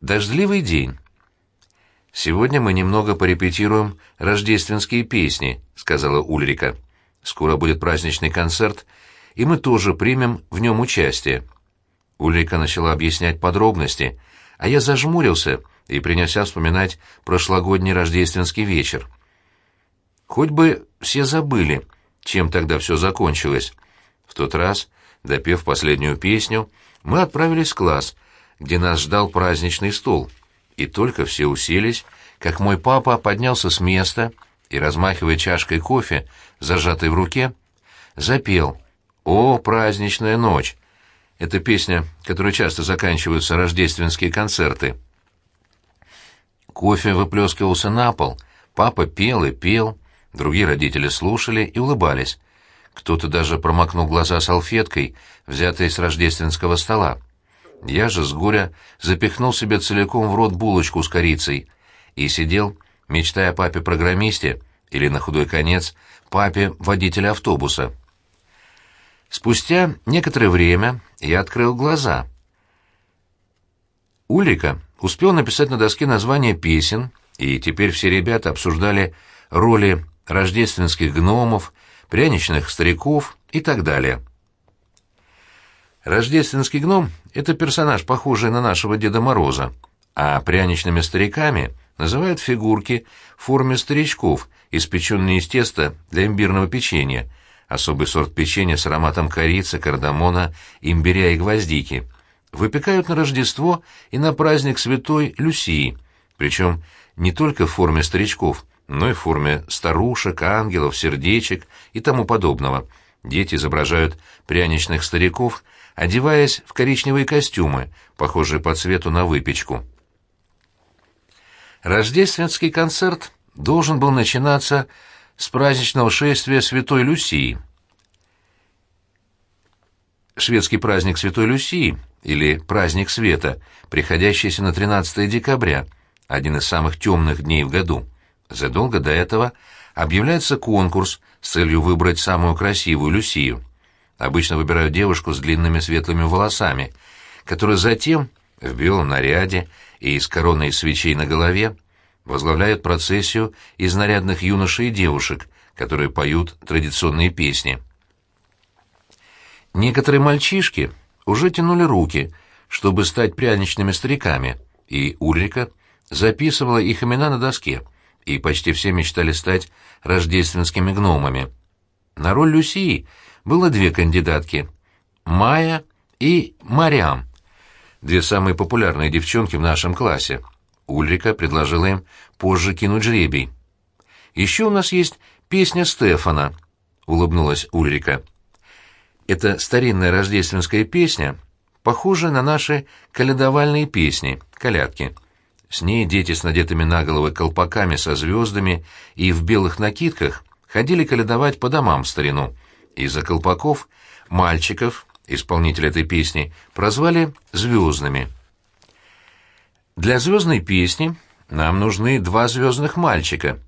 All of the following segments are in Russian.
Дождливый день. «Сегодня мы немного порепетируем рождественские песни», — сказала Ульрика. «Скоро будет праздничный концерт, и мы тоже примем в нем участие». Ульрика начала объяснять подробности, а я зажмурился и принялся вспоминать прошлогодний рождественский вечер. Хоть бы все забыли, чем тогда все закончилось. В тот раз, допев последнюю песню, мы отправились в класс — где нас ждал праздничный стол. И только все уселись, как мой папа поднялся с места и, размахивая чашкой кофе, зажатой в руке, запел «О, праздничная ночь!» Это песня, которой часто заканчиваются рождественские концерты. Кофе выплескивался на пол, папа пел и пел, другие родители слушали и улыбались. Кто-то даже промокнул глаза салфеткой, взятой с рождественского стола. Я же с горя запихнул себе целиком в рот булочку с корицей и сидел, мечтая о папе-программисте или, на худой конец, папе водителя автобуса. Спустя некоторое время я открыл глаза. Ульрика успел написать на доске название песен, и теперь все ребята обсуждали роли рождественских гномов, пряничных стариков и так далее. Рождественский гном — это персонаж, похожий на нашего Деда Мороза, а пряничными стариками называют фигурки в форме старичков, испеченные из теста для имбирного печенья, особый сорт печенья с ароматом корицы, кардамона, имбиря и гвоздики. Выпекают на Рождество и на праздник Святой Люсии, причем не только в форме старичков, но и в форме старушек, ангелов, сердечек и тому подобного. Дети изображают пряничных стариков – одеваясь в коричневые костюмы, похожие по цвету на выпечку. Рождественский концерт должен был начинаться с праздничного шествия Святой Люсии. Шведский праздник Святой Люсии, или праздник света, приходящийся на 13 декабря, один из самых темных дней в году. Задолго до этого объявляется конкурс с целью выбрать самую красивую Люсию. Обычно выбирают девушку с длинными светлыми волосами, которая затем, в белом наряде и с короной свечей на голове, возглавляет процессию из нарядных юношей и девушек, которые поют традиционные песни. Некоторые мальчишки уже тянули руки, чтобы стать пряничными стариками, и Ульрика записывала их имена на доске, и почти все мечтали стать рождественскими гномами. На роль Люсии — было две кандидатки — Майя и Мариам, две самые популярные девчонки в нашем классе. Ульрика предложила им позже кинуть жребий. «Еще у нас есть песня Стефана», — улыбнулась Ульрика. «Это старинная рождественская песня, похожая на наши калядовальные песни, колядки». С ней дети с надетыми на головы колпаками со звездами и в белых накидках ходили калядовать по домам в старину — из-за колпаков мальчиков, исполнителя этой песни, прозвали «звездными». Для звездной песни нам нужны два звездных мальчика.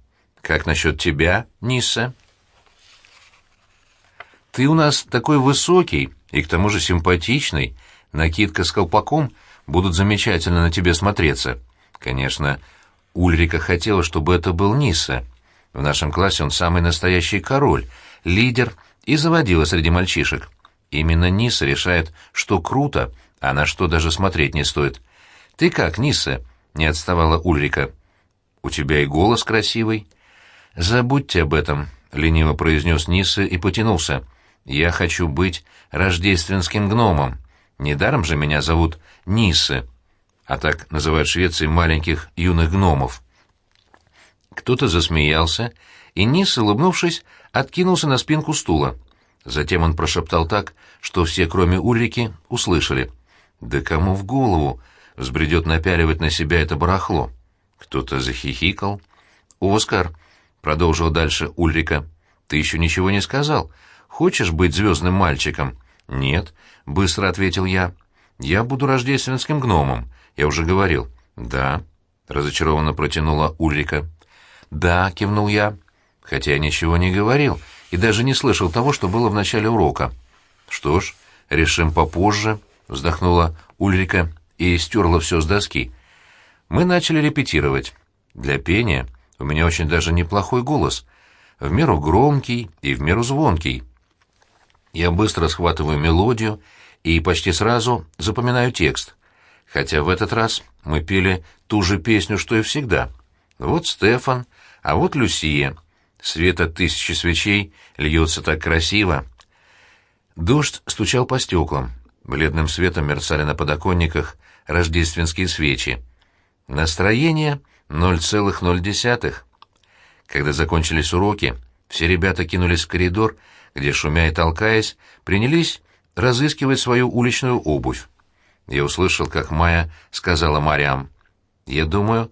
Как насчет тебя, Нисса? Ты у нас такой высокий и к тому же симпатичный. Накидка с колпаком будут замечательно на тебе смотреться. Конечно, Ульрика хотела, чтобы это был Нисса. В нашем классе он самый настоящий король, лидер — и заводила среди мальчишек. Именно Ниса решает, что круто, а на что даже смотреть не стоит. «Ты как, Ниса?» — не отставала Ульрика. «У тебя и голос красивый». «Забудьте об этом», — лениво произнес Ниса и потянулся. «Я хочу быть рождественским гномом. Недаром же меня зовут Нисы, а так называют в Швеции маленьких юных гномов». Кто-то засмеялся, и Ниса, улыбнувшись, откинулся на спинку стула. Затем он прошептал так, что все, кроме Ульрики, услышали. «Да кому в голову взбредет напяливать на себя это барахло?» Кто-то захихикал. «Оскар», — продолжил дальше Ульрика, — «ты еще ничего не сказал. Хочешь быть звездным мальчиком?» «Нет», — быстро ответил я. «Я буду рождественским гномом. Я уже говорил». «Да», — разочарованно протянула Ульрика. «Да», — кивнул я хотя я ничего не говорил и даже не слышал того, что было в начале урока. «Что ж, решим попозже», — вздохнула Ульрика и стерла все с доски. Мы начали репетировать. Для пения у меня очень даже неплохой голос, в меру громкий и в меру звонкий. Я быстро схватываю мелодию и почти сразу запоминаю текст, хотя в этот раз мы пели ту же песню, что и всегда. Вот Стефан, а вот Люсия. Свет от тысячи свечей льется так красиво. Дождь стучал по стеклам. Бледным светом мерцали на подоконниках рождественские свечи. Настроение 0,0. Когда закончились уроки, все ребята кинулись в коридор, где, шумя и толкаясь, принялись разыскивать свою уличную обувь. Я услышал, как Майя сказала Мариам, «Я думаю,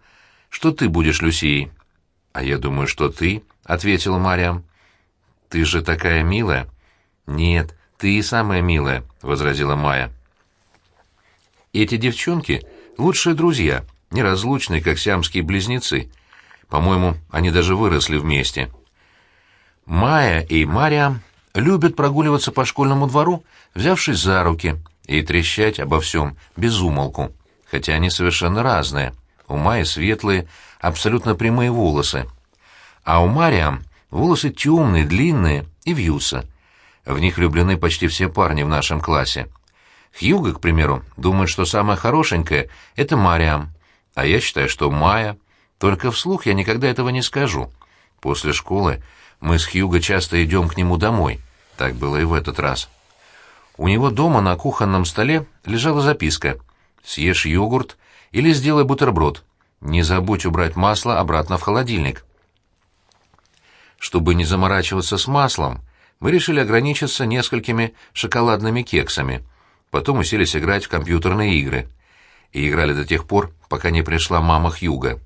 что ты будешь Люсией». «А я думаю, что ты», — ответила Мариам. «Ты же такая милая». «Нет, ты и самая милая», — возразила Майя. «Эти девчонки — лучшие друзья», неразлучные, как сиамские близнецы. По-моему, они даже выросли вместе. Майя и Мария любят прогуливаться по школьному двору, взявшись за руки, и трещать обо всем без умолку, хотя они совершенно разные. У Майи светлые, абсолютно прямые волосы, а у Мариам волосы темные, длинные и вьются. В них влюблены почти все парни в нашем классе. Хьюго, к примеру, думает, что самая хорошенькая — это Мариам, а я считаю, что Майя. Только вслух я никогда этого не скажу. После школы мы с Хьюго часто идем к нему домой. Так было и в этот раз. У него дома на кухонном столе лежала записка «Съешь йогурт или сделай бутерброд. Не забудь убрать масло обратно в холодильник». Чтобы не заморачиваться с маслом, мы решили ограничиться несколькими шоколадными кексами. Потом уселись играть в компьютерные игры. И играли до тех пор, пока не пришла мама Хьюга.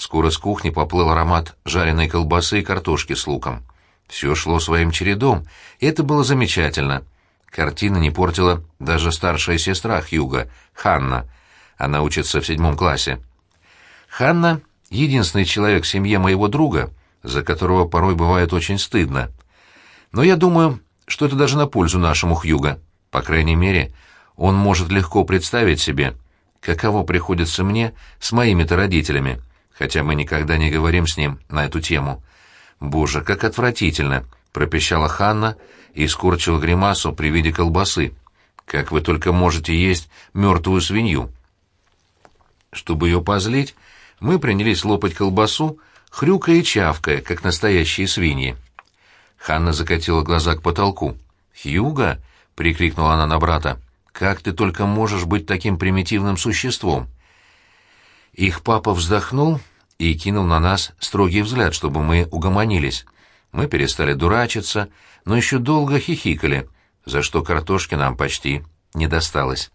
Скоро с кухни поплыл аромат жареной колбасы и картошки с луком. Все шло своим чередом, и это было замечательно. Картина не портила даже старшая сестра Хьюга, Ханна. Она учится в седьмом классе. Ханна — единственный человек в семье моего друга, за которого порой бывает очень стыдно. Но я думаю, что это даже на пользу нашему Хьюга. По крайней мере, он может легко представить себе, каково приходится мне с моими-то родителями, хотя мы никогда не говорим с ним на эту тему. «Боже, как отвратительно!» — пропищала Ханна и скорчила гримасу при виде колбасы. «Как вы только можете есть мертвую свинью!» Чтобы ее позлить, мы принялись лопать колбасу, хрюкая и чавкая, как настоящие свиньи. Ханна закатила глаза к потолку. «Хьюга!» — прикрикнула она на брата. Как ты только можешь быть таким примитивным существом?» Их папа вздохнул и кинул на нас строгий взгляд, чтобы мы угомонились. Мы перестали дурачиться, но еще долго хихикали, за что картошки нам почти не досталось.